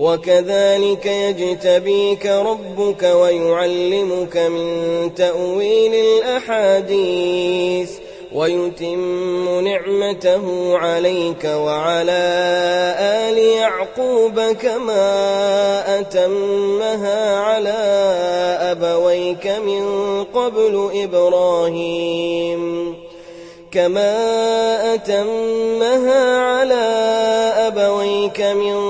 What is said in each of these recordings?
وكذلك يجتبيك ربك ويعلمك من تأويل الأحاديث ويتم نعمته عليك وعلى آل يعقوب كما أتمها على أبويك من قبل إبراهيم كما أتمها على أبويك من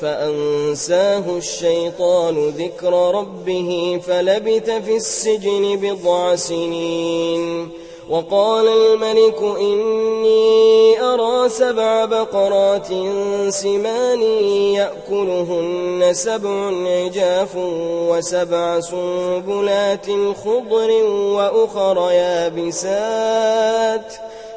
فأنساه الشيطان ذكر ربه فلبث في السجن بضع سنين وقال الملك إني أرى سبع بقرات سمان يأكلهن سبع عجاف وسبع سنبلات خضر وأخر يابسات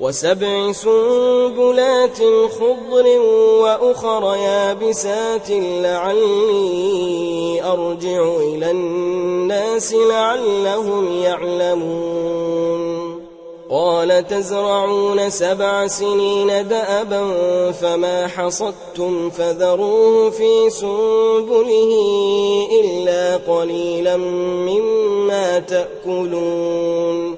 وسبع سنبلات خضر وأخر يابسات لعلي أرجع إلى الناس لعلهم يعلمون. قال تزرعون سبع سنين دأبا فما حصدتم فذروه في سنبله إلا قليلا مما تأكلون.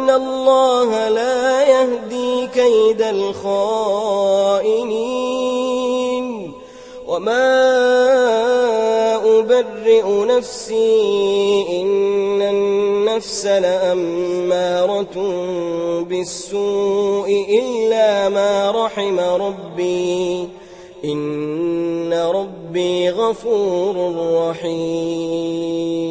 وأن الله لا يهدي كيد الخائنين وما أبرئ نفسي إن النفس لأمارة بالسوء إلا ما رحم ربي إن ربي غفور رحيم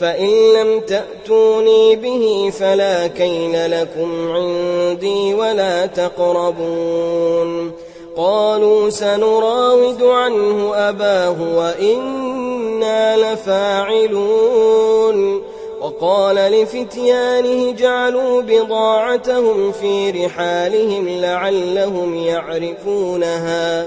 فإن لم تأتوني به فلا كيل لكم عندي ولا تقربون. قالوا سنراود عنه أباه وإنا لفاعلون. وقال لفتيانه جعلوا بضاعتهم في رحالهم لعلهم يعرفونها.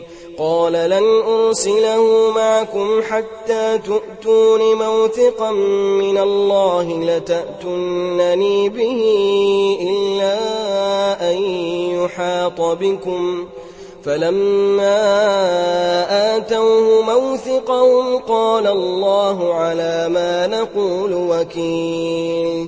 قال لن أرسله معكم حتى تؤتون موثقا من الله لتأتنني به إلا أن يحاط بكم. فلما آتوه موثقهم قال الله على ما نقول وكيل.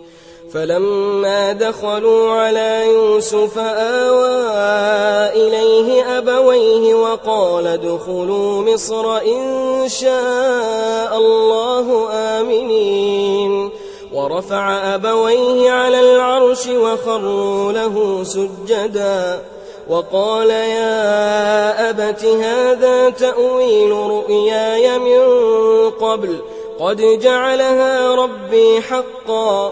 فلما دخلوا على يوسف آوى إليه أبويه وقال ادخلوا مصر إن شاء الله آمنين. ورفع أبويه على العرش وخروا له سجدا. وقال يا أبت هذا تأويل رؤياي من قبل. قد جعلها ربي حقا.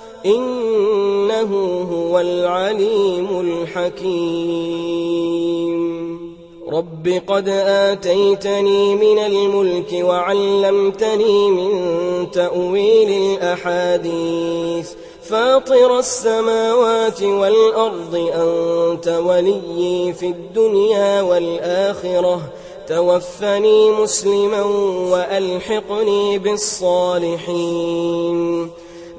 إنه هو العليم الحكيم. رب قد آتيتني من الملك وعلمتني من تأويل الأحاديث. فاطر السماوات والأرض أنت ولي في الدنيا والآخرة. توفني مسلما وألحقني بالصالحين.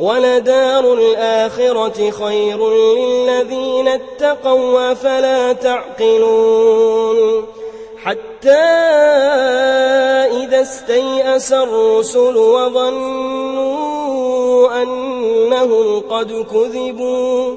ولدار الآخرة خير للذين اتقوا فلا تعقلون. حتى إذا استيأس الرسل وظنوا أنهم قد كذبوا